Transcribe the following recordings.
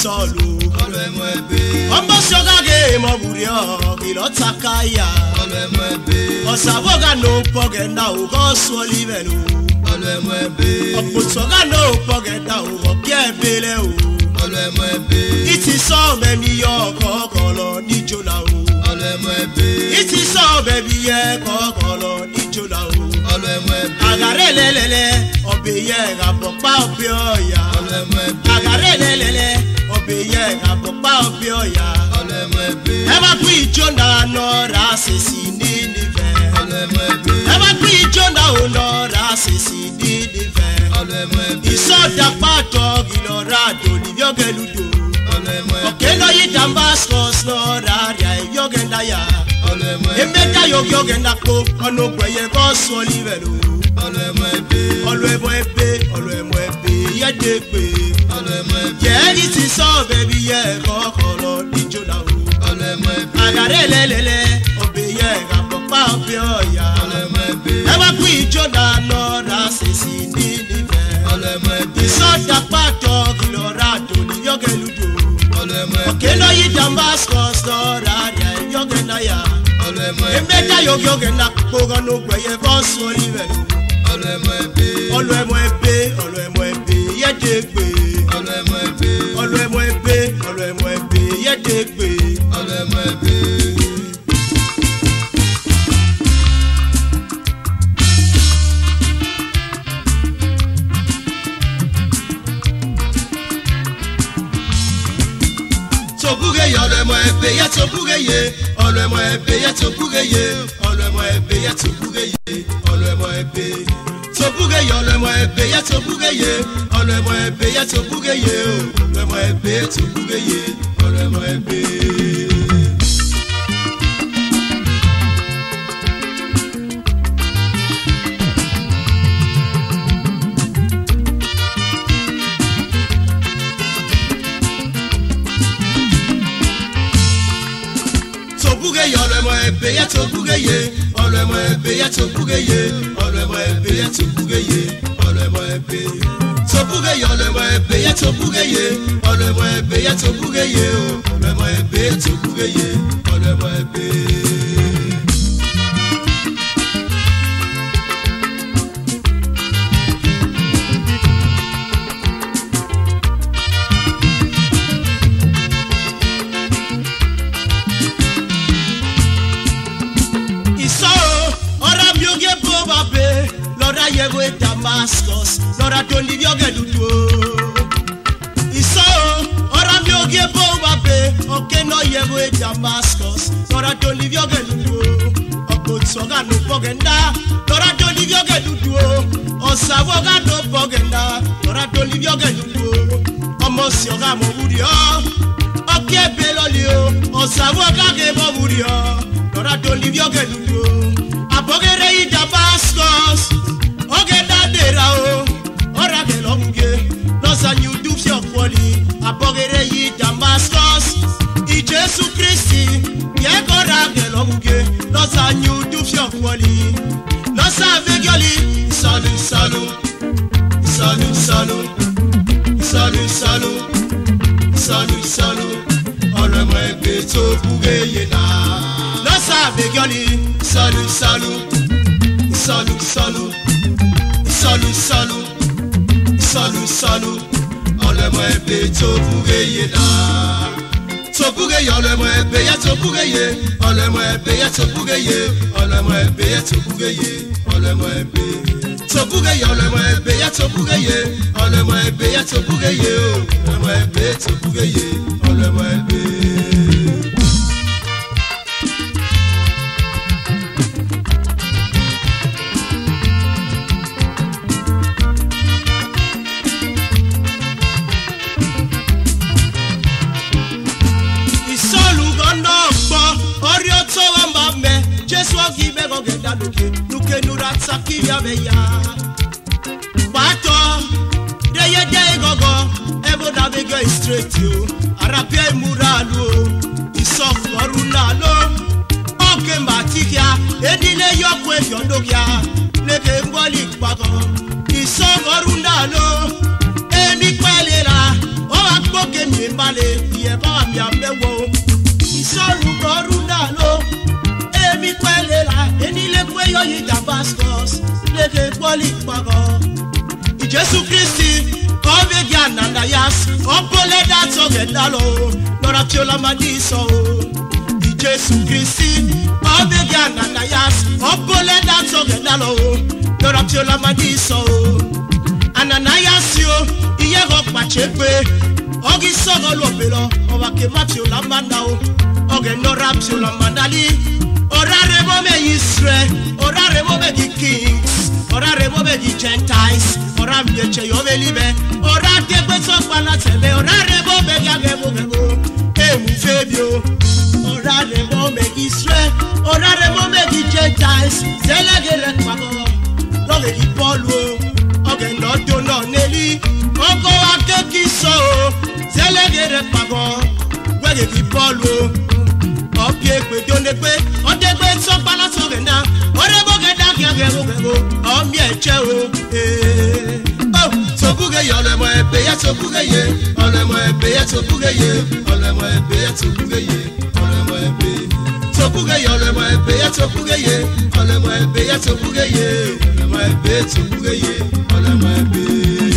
sọlù. ọ̀rọ̀ ẹ̀mọ ẹ̀bẹ̀. ọmọ sọ́gàgé mọ̀bùrì ọ̀gìlọ̀ takaya. ọ̀rọ̀ ẹ̀mọ ẹ̀bẹ̀. ọ̀sàbọ̀gà ló ń pọ̀gẹ̀ náà ó kọ́ sọ́ọ́lì bẹ̀ lò. ọ̀rọ̀ ẹ̀mọ ẹ̀bẹ̀. ọ̀pọ̀sọ̀gà ló ń pọ̀gẹ̀ náà ó kọ́ kí o. ọ̀rọ̀ ẹ̀mọ ẹ̀bẹ̀. ìtì sọ bẹ̀mí yọ kọ́kọ́ lọ níjó la o. ọ̀rọ̀ ẹ̀mọ ẹ̀bẹ̀. ìtì sọ bẹ̀mí yẹ kọ́kọ́ lọ níjó la o. ọ̀rọ̀ ẹ̀mọ ẹ̀bẹ̀. àgàrẹ́ yẹ kà pa ọbẹ̀ ọ̀yà. ọ̀rọ̀ ẹ̀mọ ebe ye ngakụkpa ọbịa ọya ebe akpụ ijo na nọrọ asịsị n'ilive ebe akpụ ijo na ụlọrọ asịsị n'ilive isọdakpatọ gị lọrọ adoliviogeludo okenọyidambastos lọrọ arịa eviogendaya emeka yogiogenda kpo ọnụgwenye gọsụolivelo ọlụebo ebe ọlụemo ebe ọlụemo ebe ya dị egbe yẹ́nì ti sọ bẹ́bí yẹ kọ́kọ́ lọ níjó la o. àgàrẹ́ lẹ́lẹ́lẹ́ ọbẹ̀ yẹ kàpọ̀pá ọbẹ̀ ọ̀yà. ẹ bá kú ìjó la lọ ra sèṣì ní nífẹ̀ẹ́. ìsọdà pàtó kìlọ̀ ra tòní yọ̀gẹ̀ lùdò. òkè lọ́yìn damascus ẹ̀mọ́ ẹ̀ On le moins ẹbẹ à to bougaye on ọlọ moins ẹbẹ à tó bougaye on ọlọ moins ẹbẹ tó búre ye ọlọ ẹmọ ya le ye on ye ọlọmọ ẹbẹ yẹ tó kúgẹyẹ ọlọmọ ẹbẹ yẹ tó kúgẹyẹ ọlọmọ ẹbẹ yẹ tó kúgẹyẹ ọlọmọ ẹbẹ tó kúgẹyẹ ọlọmọ ẹbẹ yẹ tó kúgẹyẹ ọlọmọ ẹbẹ yẹ tó kúgẹyẹ ọlọmọ ẹbẹ tó kúgẹyẹ ọlọmọ ẹbẹ. adondi bioge dudu isao ora bioge bo wabe oke no yebo e damascus ora dondi bioge dudu okotsoga no bogenda ora dondi bioge dudu osawoga no bogenda ora dondi bioge dudu ọmọ sí ọgá mọ wúri ọ ọkẹ ebe lọlẹ o ọsàwọ káàkiri mọ wúri ọ lọra tó ní bíọgẹ dúdú o àbọgẹrẹ yìí dàbà scores ọgẹ dáadé ra o and you do your quali abogere yi damascus ijesu kristi yekora gelomuge lost and you do your quali lost avegioli salu salu salu salu salu salu salu salu ọlọmọ ẹgbẹ tó kúrẹ yẹn náà lost avegioli salu salu salu salu salu salu sọnụsọnụ ọlụmọ ebe tobụrụ eye na tobụrụ eye ọlụmọ ebe ya tobụrụ eye ọlụmọ ebe ya tobụrụ eye ọlụmọ ebe ya tobụrụ eye ọlụmọ ebe tobụrụ eye ọlụmọ ebe ya tobụrụ eye ọlụmọ ebe ya tobụrụ eye ọlụmọ ebe tobụrụ eye ọlụmọ ebe. ya luke luke nura saki ya be ya kpatɔ de ye de ye ebo da be go straight o arapia emura lu o isɔfɔru la lo ɔke ma ti kia edile yɔku eyɔndo kia leke ŋgɔli kpakɔ isɔfɔru la lo emi kpɛli la O gbɔ ke mi ma le yɛ ba mi a wo. wɔ o isɔfɔru la lo la emitwelela enilekwu eyoyi damascus leke kpoli kpọkọ ijesu kristi ka ọ bịa ananayas ọbụleda tọgedalo lọrọ chiolamadi sọ ijesu kristi ka ọ bịa ananayas ọbụleda tọgedalo lọrọ chiolamadi sọ ananayas yo ihe ghọkpachekpe ọ gị sọgọlụ obelọ ọwa kematiolambanda o oge no rapture mandali ora rebo me Israel ora rebo me the kings ora rebo me the gentiles ora mi eche yo be libe ora de pe so pala tebe orare mo be gage bo be bo, e mu o, ora rebo me Israel ora rebo me the gentiles zelege re pago lo le di Paul o oge no do no neli ogo akeki so o zelege re pago wege di Paul o ọ̀pì èpè tó lé pé ọ̀dẹ́ pé sọ́pá lásán rẹ̀ náà ọ̀rẹ́ bọ́kẹ́ dákẹ́ rẹ̀ wò rẹ̀ wò ọ̀mí ẹ̀ jẹ́ o. Eh. Oh, sokuge ye ọlọmọ ẹgbẹ yẹ sokuge ye ọlọmọ ẹgbẹ yẹ sokuge ye ọlọmọ ẹgbẹ yẹ sokuge ye ọlọmọ ẹgbẹ sokuge ye ọlọmọ ẹgbẹ yẹ sokuge ye ọlọmọ ẹgbẹ yẹ sokuge ye ọlọmọ ẹgbẹ sokuge ye ọlọmọ ẹgbẹ.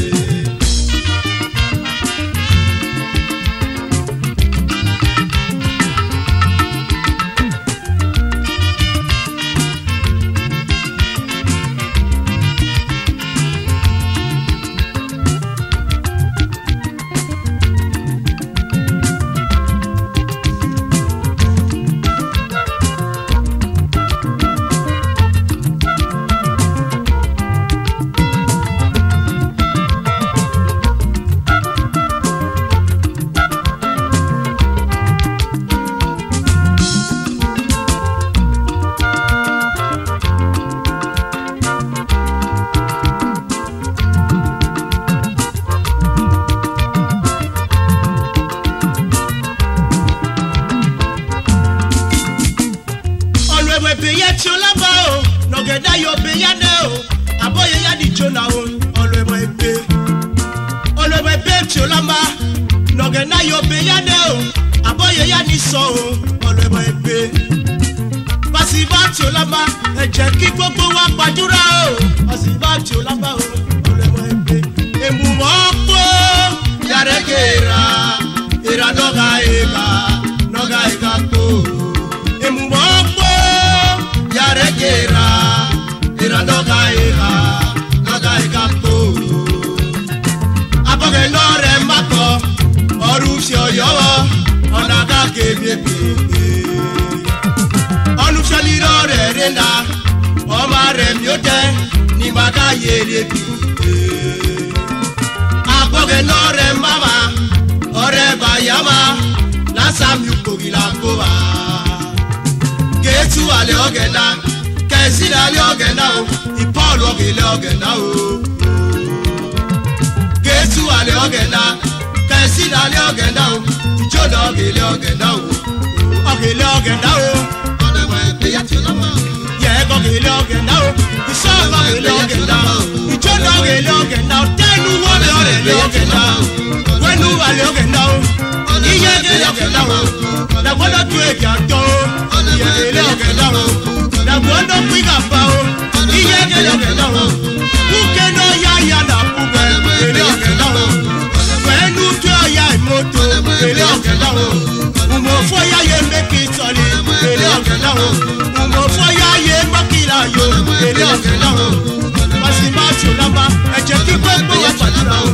ọmọ rẹ̀ mi ó tẹ́ ní bàtà yèrè bì. agbọ́gẹ́ náà rẹ̀ má ma ọ̀rẹ́ bàyá ma lásàmì ògbògì là ń kó wa. géésù àlẹ́ ọ̀gẹ̀dá kẹ̀sí lálẹ́ ọ̀gẹ̀dá o ìpọ́ọ̀lù ọ̀gẹ̀lẹ̀ ọ̀gẹ̀dá o. géésù àlẹ́ ọ̀gẹ̀dá kẹ̀sí lálẹ́ ọ̀gẹ̀dá o ìjọ́dọ̀ ọ̀gẹ̀lẹ̀ ọ̀gẹ̀dá o ọ̀gẹ̀lẹ̀ ọ̀gẹ̀dá o. ọ̀dẹ̀wà ìgbéyàtì ọlọ́mọ dog ele ogenda o iṣẹ́ dog ogenda ijó dog ogenda tẹnu wọlé ọ̀rẹ́ ogenda wẹnu wàlẹ ogenda o ogenda o dàgbọ́dọ̀ tún èdè àjọ o iye ele ogenda o dàgbọ́dọ̀ pín kàfa o iye ele ogenda o kúkẹ́ náà yá yàrá kúkẹ́ ogenda o wẹnu tún ọ̀yà ìmọ̀tò ogenda o mo fọ́ yá èrè ọ̀gẹ̀ náà mo fọ́yà yé gbọ́kìlá yo èrè ọ̀gẹ̀ náà wọ́n sì máa ṣòlábà ẹ̀jẹ̀ kíkọ́ ẹgbẹ́ wà pàdúrà o.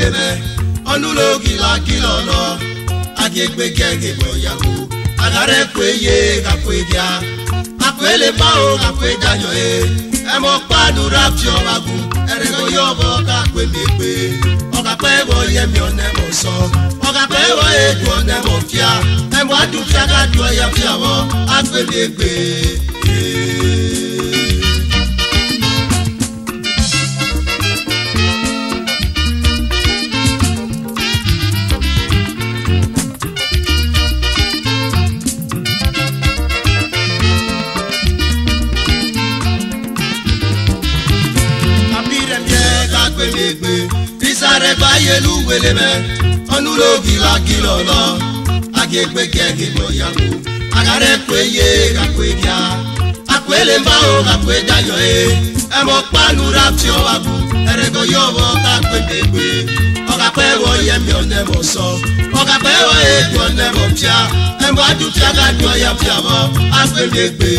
keleme ọnụlọoge lakila ọnọ aga ekpeke ga-ebo ya bụ agara ekwe ye gakwe bịa akwele mmanwụ gakwe danyo e eme ọkpadu rapti ọbagụ erego ya ọbọ ka akwe mekpe ọgakpa ewo ye mi ọnem ọsọ ọgakpa ewo ye du ọnem ọfia eme adufia ga duọ ya fiawọ akwe mekpe meleme ọnụ ụlọ oge laki lọlọ a ga-ekwe gị ege lọ ya bụ agara ekwe ye gakwe gị a akwele mba ahụ gakwe dayọ e ẹmọ kpanu rafi ọwa bụ erego ya ọwọ kakwe gbegbe ọgakwe wọ ya mi ọnẹ mọ sọ ọgakwe wọ ya edu ọnẹ mọ pia ẹmọ adu pia ga du ọya pia mọ akwe gbegbe.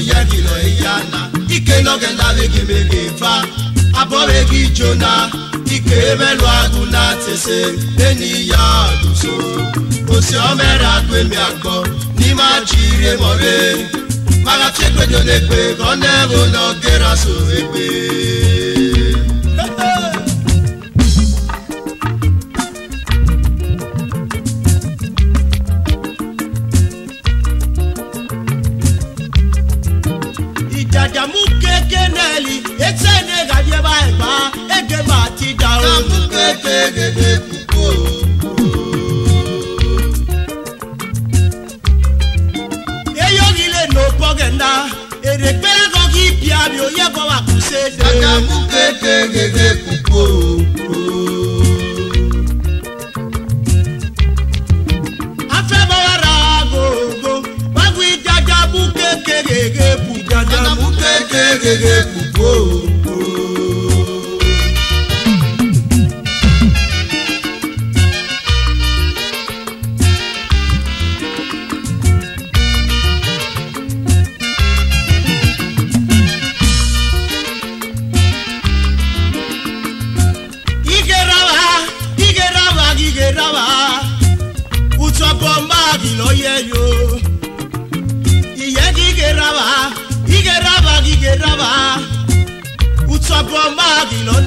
yedilo eyana ike nogendabegi megefa abobegi jona ike emelu agụ na eni ya duso osi omere agwemi akpọ n'ime aji ire more magachi ekpejo na ekpe ka na ogera so ekpe ere kpere ka ọ bịa onye gọwa kwụsị ede aka mụ keke gege agogo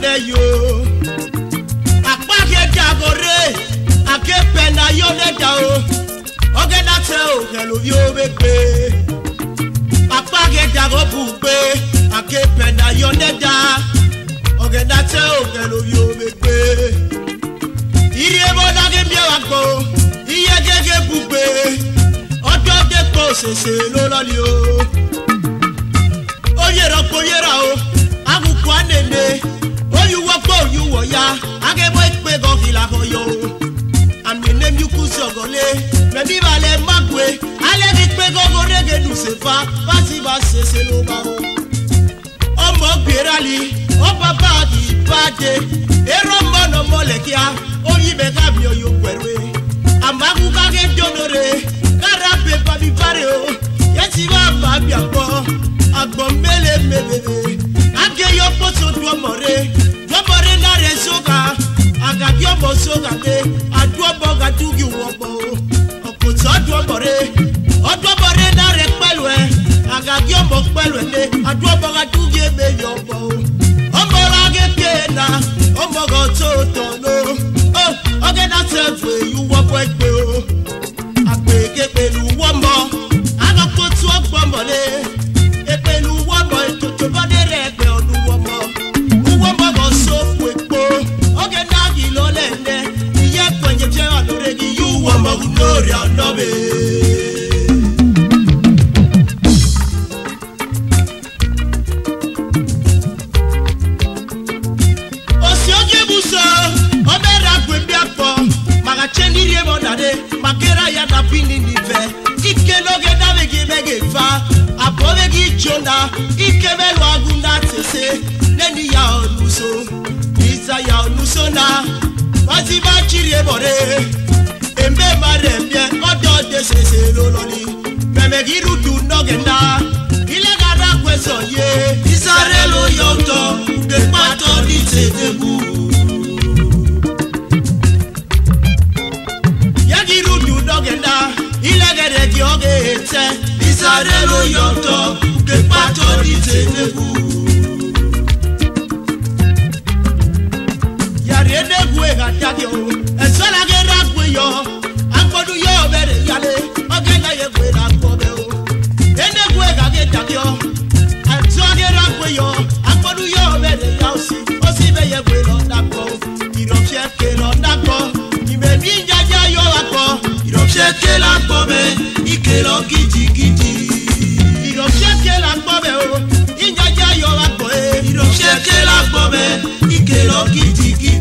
lálẹ́ yòó. àpáké jagore aképẹ náà yọ lẹ́dà o ọ̀gẹ́dà tẹ òkè ló yóò bẹ gbé. àpáké jagọ bù gbé aképẹ náà yọ lẹ́dà ọ̀gẹ́dà tẹ òkè ló yóò gbé. iye bọ́dá ké mi wà gbọ́ iye kéke bù gbé ọjọ́ kéko ṣèṣe ló lọ́ọ̀lì o. ó yẹra kó yẹra o. Akukwa nene how you oya akebo ikpe gọfila for yo and we name you kusi ogole rẹbi balẹ magwe alẹbi ikpe gọgọ rege duse fa fasi ba sese ló bá o. ọmọ gbérali ọba báàgì ìbàdé no mọ̀nà Oh oyin bẹ kábí ọyọ pẹ̀lú àmàkù káké jónore kára bẹ babi bari o yẹtí bá bàbí àgbọ̀ àgbọ̀ mẹ́lẹ̀ mẹ́lẹ̀ ake yo poso duomore duomore nare soga agadi omo soga de aduobo gadugi wobo okoso duomore oduomore nare kpelue agadi omo kpelue de aduobo gadugi ebe yobo omora geke na omoga oto tono o oge na sefu eyi wobo egbe o agbege pelu womo anokotu ogbomole. òkè lọ gidigidi. ìrọ̀ṣẹ́kẹ́ la gbọ́ bẹ́ o ìjàjà yọ wa gbọ́ e. ìrọ̀ṣẹ́kẹ́ la gbọ́ bẹ́ ìkè lọ gidigidi.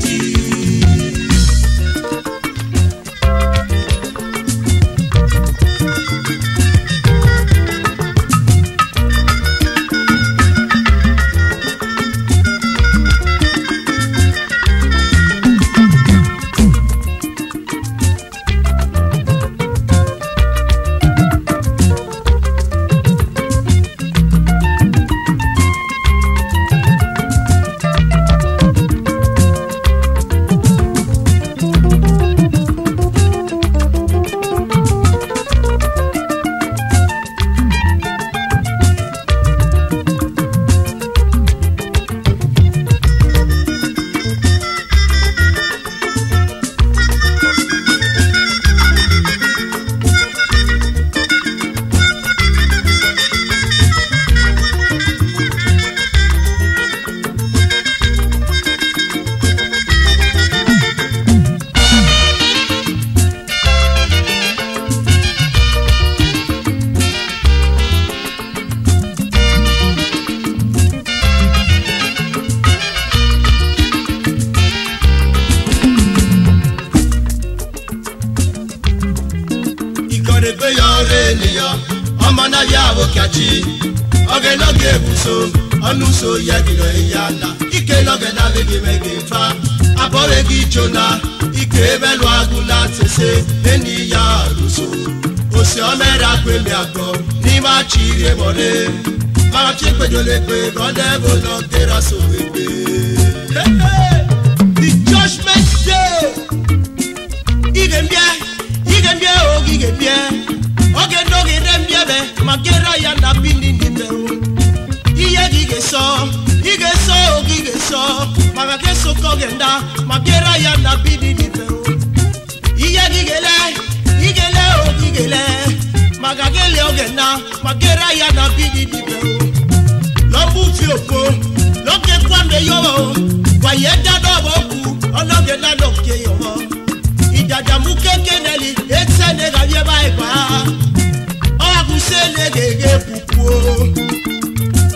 òfo lókè kwame yọwọ wàyẹ dáná ọmọ kù ọlọ́gẹ lánà òkè yọwọ ìdàdàmú kéèké nẹ́lì ẹsẹ̀ nẹ́gà yẹ báyìí bá ọ̀gùnsẹ̀ lẹ́gẹ̀ẹ́gẹ́ kúkú o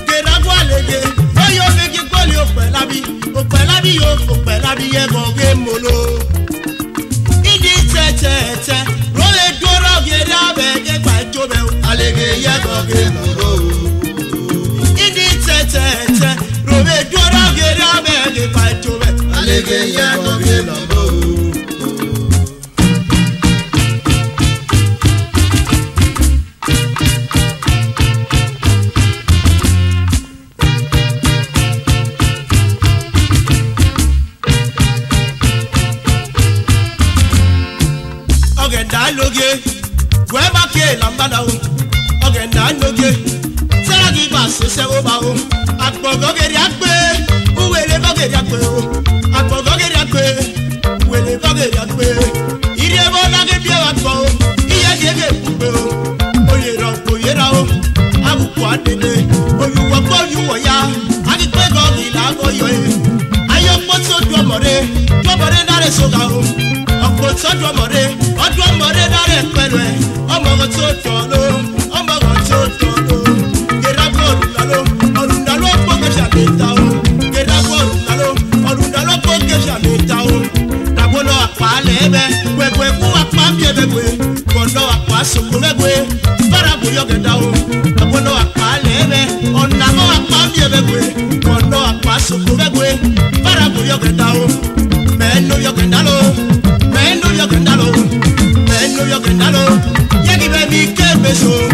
kẹ̀rẹ́gbọ́ lẹ́gẹ̀ ọyọ méjì gbọ́lì òpẹ̀lábí òpẹ̀lábí yóò òpẹ̀lábí yẹ gọ̀ọ́gẹ́ mọ́lọ́ ìdí tẹ́tẹ́tẹ́ lọ́lẹ̀ dọ́rọ̀ gẹ̀ẹ́dẹ́ abẹ́gẹ́ gbàjọ́bẹ̀ àlẹ́gẹ̀ yẹ gọ̀ọ́gẹ́ mọ́. elege ya tobie lọbọ o. ọ̀gẹ̀dà lóge wẹ́ẹ́bàkè làǹbàdà o ọ̀gẹ̀dà lóge sẹ́ràkì gbà ṣẹṣẹ́ ó bá o àpọ̀gọ́gẹ̀dẹ̀ àgbẹ̀ òwèrè bọ́gẹ̀dẹ̀ àgbẹ̀ o. àdèdè olùwọ̀ pé olùwọ̀ ya àdìpé gọ́ọ̀gì làgọ́ yọ ẹ́ ayọ́pọ̀ tó du ọmọdé du ọmọdé dáre sọ́gà o ọ̀pọ̀ tó du ọmọdé ọdún ọmọdé dáre pẹ̀lú ẹ̀ ọmọ kan tó tọ̀ ló ọmọ kan tó tọ̀ ló gẹ̀rẹ́ bọ́ọ̀lù lálọ́ ọ̀lùdàlọ́ pọ̀ kẹsà lè ta o gẹ̀rẹ́ bọ́ọ̀lù lálọ́ ọ̀lùdàlọ́ pọ̀ kẹsà lè ta o dàgbọ́nà àpá lẹ́ẹ̀bẹ̀ pẹ̀pẹ̀ kú àpá bíẹ̀bẹ̀ gbé kọ̀ọ̀dọ̀ àpá sọ̀kọ̀ bára bóyọ̀ gẹ̀dá o ni ebegbe kɔndɔ akpa soko begbe farabu yɔkɛta o mɛno yɔkɛta lo mɛno yɔkɛta lo mɛno yɔkɛta lo yagi be mi kɛ gbe so.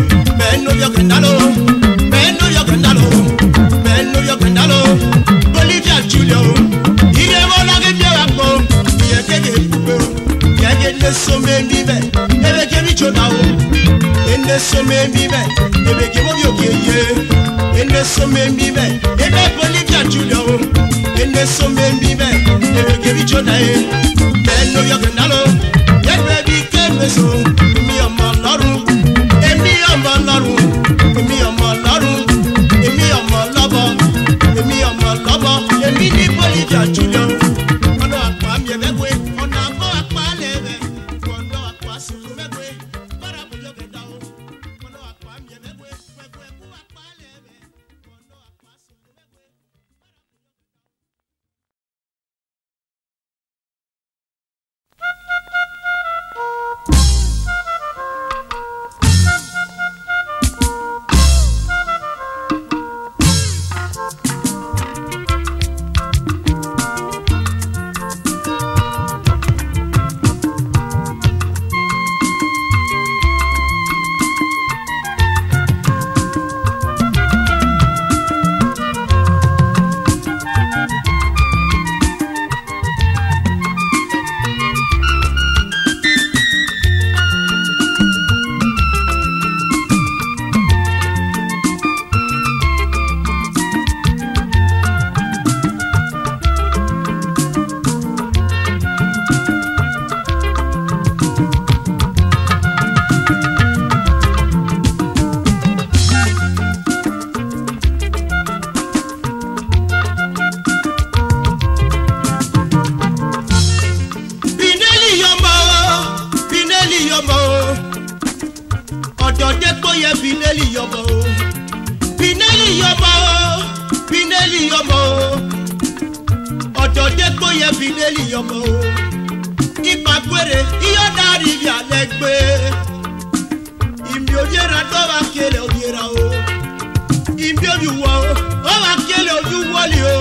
kì í bí ojú wọ ó wà kélé ojú wọlé o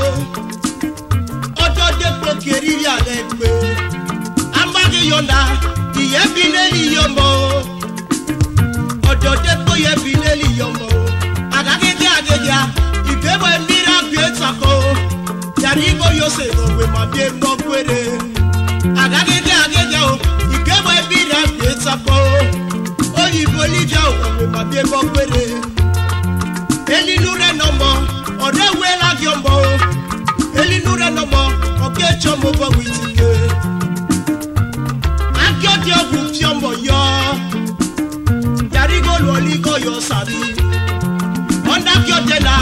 ọjọ́ dépò kéré alẹ́ pé o amáyé yọ̀ǹda ìyẹ́ bí lẹ́lí yọmọ o ọjọ́ dépò yẹ bí lẹ́lí yọmọ o àdákéké àgéjà ìgbéwọ̀ mìíràn gbé sàkó o yàrá igbó yóò ṣe ìrọ̀wé màbí ẹ̀mọ́ gbére àdákéké àgéjà o ìgbéwọ̀ mìíràn gbé sàkó o òyìnbó níjà òwò màbí ẹ̀mọ́ gbére elinu rẹ nọmọ ọ̀rẹ́ wẹ́ ọmọ o elinu rẹ nọmọ ọ̀gbẹ́ ẹ̀jọ́ mo bọ̀ wí ti yé akíọ́dé ọ̀gùn fi ọmọ yọ yàrígòlù ọ̀líkọ̀ yọ sàmì ọ̀ndà kíọ́dé la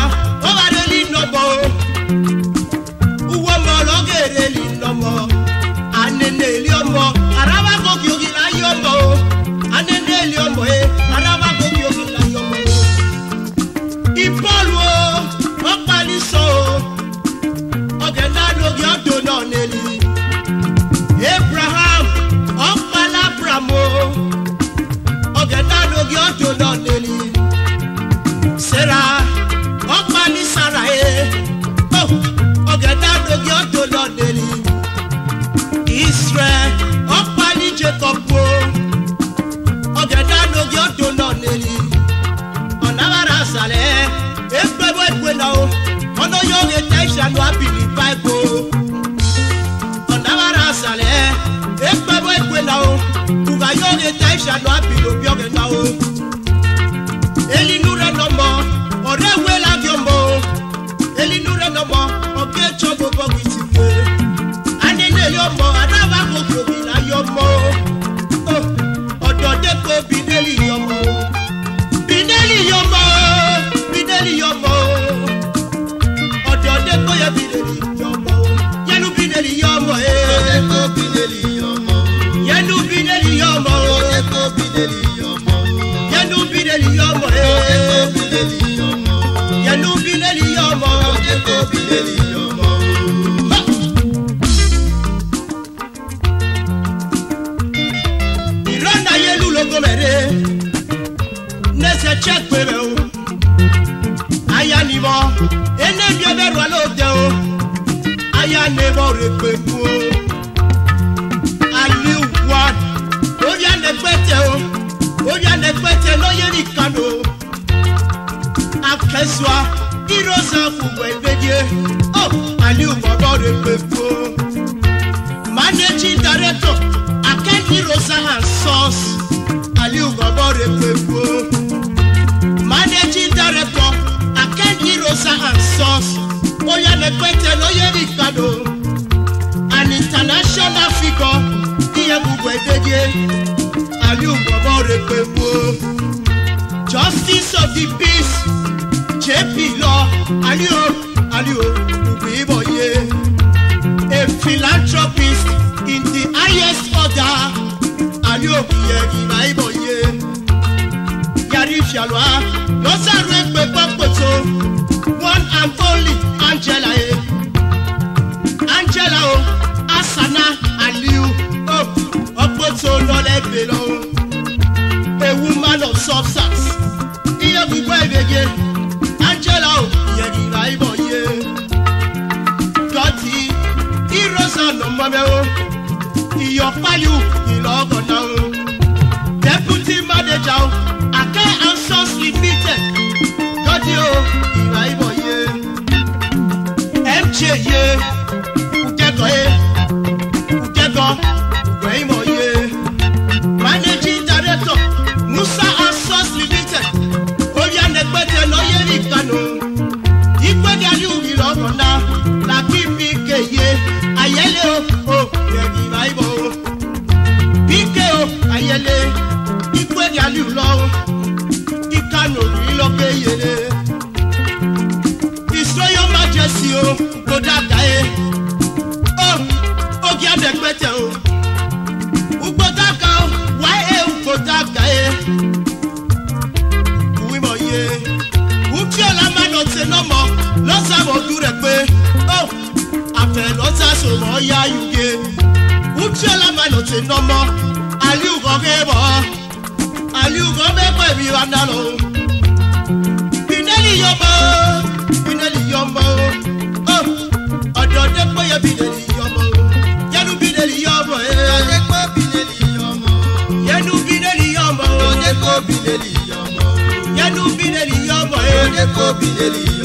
ọ̀bà rẹ̀ lì nọmọ o uwọ́ ọmọ ọlọ́gẹ̀rẹ̀ lì nọmọ anene ilé ọmọ araba kò kí o kì láyé ọmọ o anene ilé ọmọ yẹ. E. Oyedeje, Aliu Omorekwewo. Justice of the peace, JP Law, Aliu Aliu Ubiboye. A philanthropist in the highest order, Aliu Obiye Yari Fialwa, Losarekwe Papoto, one and only Angela. E. Angela Asana Aliu head below. A woman of substance. Iye gbogbo ìdèje. Angela he yẹ ìlà ìbọ̀ yé. he ìrọ̀sán ló mọ bẹ́ẹ̀ o. Iyọ̀ pálí ò ìlọ ọkọ̀ náà o. Deputy manager o. Akẹ́ Ansons limited. Dọ̀tí o ìlà ìbọ̀ yé. MJ yé. Yeah. ṣe dọ́gbọ́ aliu kan ké bọ̀ aliu kan bẹ́ pẹ̀ bí wa dá lọ. Bìnẹ́lì yọ mọ́ Bìnẹ́lì yọ mọ́ ọ̀dọ̀ dẹ́pọ̀ yẹ Bìnẹ́lì yọ mọ́ yẹnu Bìnẹ́lì yọ mọ́ ẹ̀. ọ̀dẹ́pọ̀ Bìnẹ́lì yọ mọ́ yẹnu Bìnẹ́lì yọ mọ́ ọ̀dẹ́pọ̀ Bìnẹ́lì yọ mọ́ yẹnu Bìnẹ́lì yọ mọ́ ẹ̀.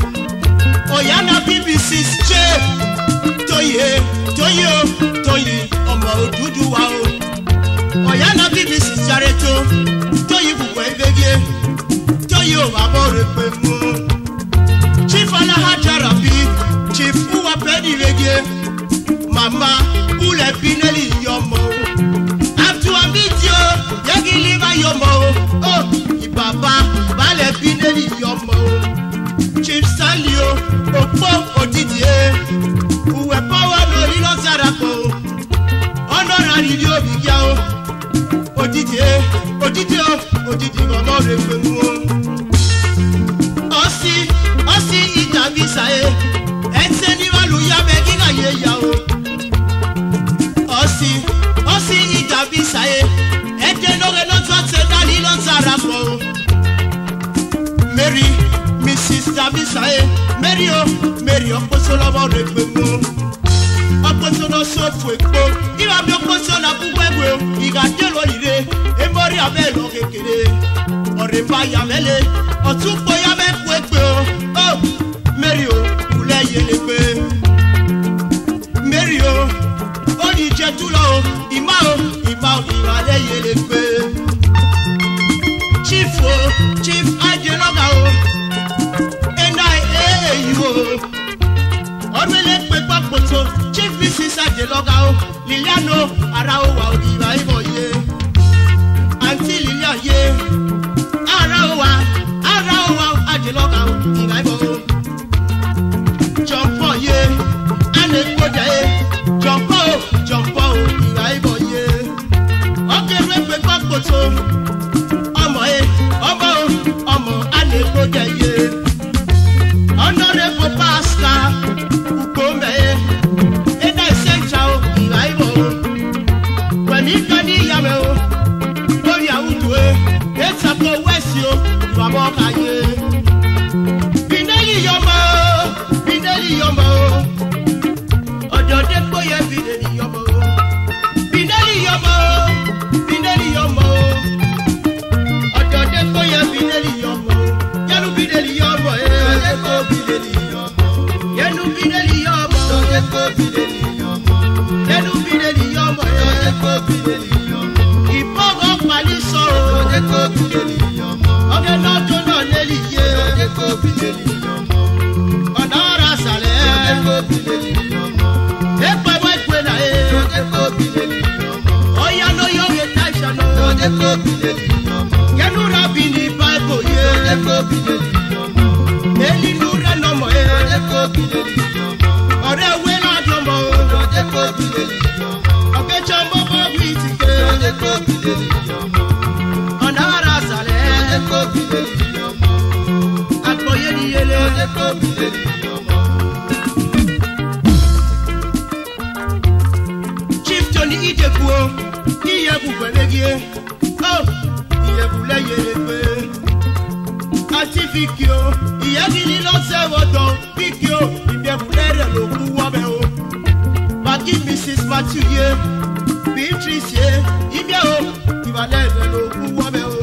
ọ̀yánà bbc ṣe joyè joyè o joyè ọmọ òdúdú wa o na bbc jàre tó joyè bùkọ̀ ẹgbẹ́gẹ́ joyè o bàbá rẹ̀ pé mú chief alahajara bí chief Uwa pẹ́ẹ́nì rege mama búlẹ̀ bínẹ́lì yọmọ o abdulhamid o yẹ́gí lè má yọmọ o oh, ìbàbá balẹ̀ bínẹ́lì yọmọ o òpó òjijì e ùwẹ̀ pọ́wọ́ lórí lọ́sàrà pọ̀ o ọ̀nà rárá ni òbí yá o òjijì e òjijì o òjijì ọ̀nà rẹ̀ pẹ̀lú o. ọsí ọsí ìjà mi sàyè ẹsẹ̀ ní wàlú yá mẹ́ kíkà yé yá o ọsí ọsí ìjà mi sàyè. Savisa ye Merio Merio kposo lɔbɔ le gbemu Ɔkposo lɔ Iba bi okposo la kukue kue Iga de lo de Ebori abe lɔ kekele Ɔreba yame le Ɔtukpo yame kue kpe o O Merio wulɛ yele kpe Merio Oni jɛ tu lɔ o Ima o Ima o Iba lɛ yele kpe Chief o oh, Agbapoto chief mrs adeloga o lilian o ara o wa òrìrà ìmọ̀ yé àǹtí lilian yé ara o wa ara o wa adeloga o ìrà ìmọ̀ o jọ̀pọ̀ yé anẹ́gbọ́dà yé jọ̀pọ̀ o jọ̀pọ̀ o ìrà ìmọ̀ yé ọ̀gẹ̀rẹ̀ pé Agbapoto. fíkì o ìyá mi ní lọ́sẹ̀ wọ̀dọ̀ fíkì o ìdẹ̀kùnlẹ̀ rẹ̀ ló kú wọ́bẹ̀ o. Màkì Mrs. Matthew Beatrice yé o ìbàlẹ̀ rẹ̀ ló kú wọ́bẹ̀ o.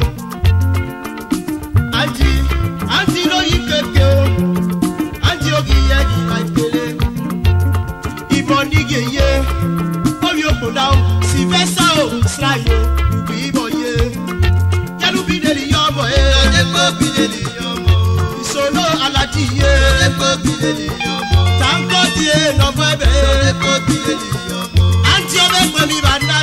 Àǹtí àǹtí ló yí kéke o àǹtí ògì yẹ ní àìkélé. Ìbọn nígè yé orí òkùn náà sì fẹ́ sá o sílá yìí o ìbọn yé. Yẹ́nu bí dèlì yọ ọmọ ẹ̀. Ọ̀dẹ́gbọ́n bí dèlì. Tanko tiye nọfẹ bẹ. Àǹtí ọbẹ̀ pẹ̀lú ìbàdàn.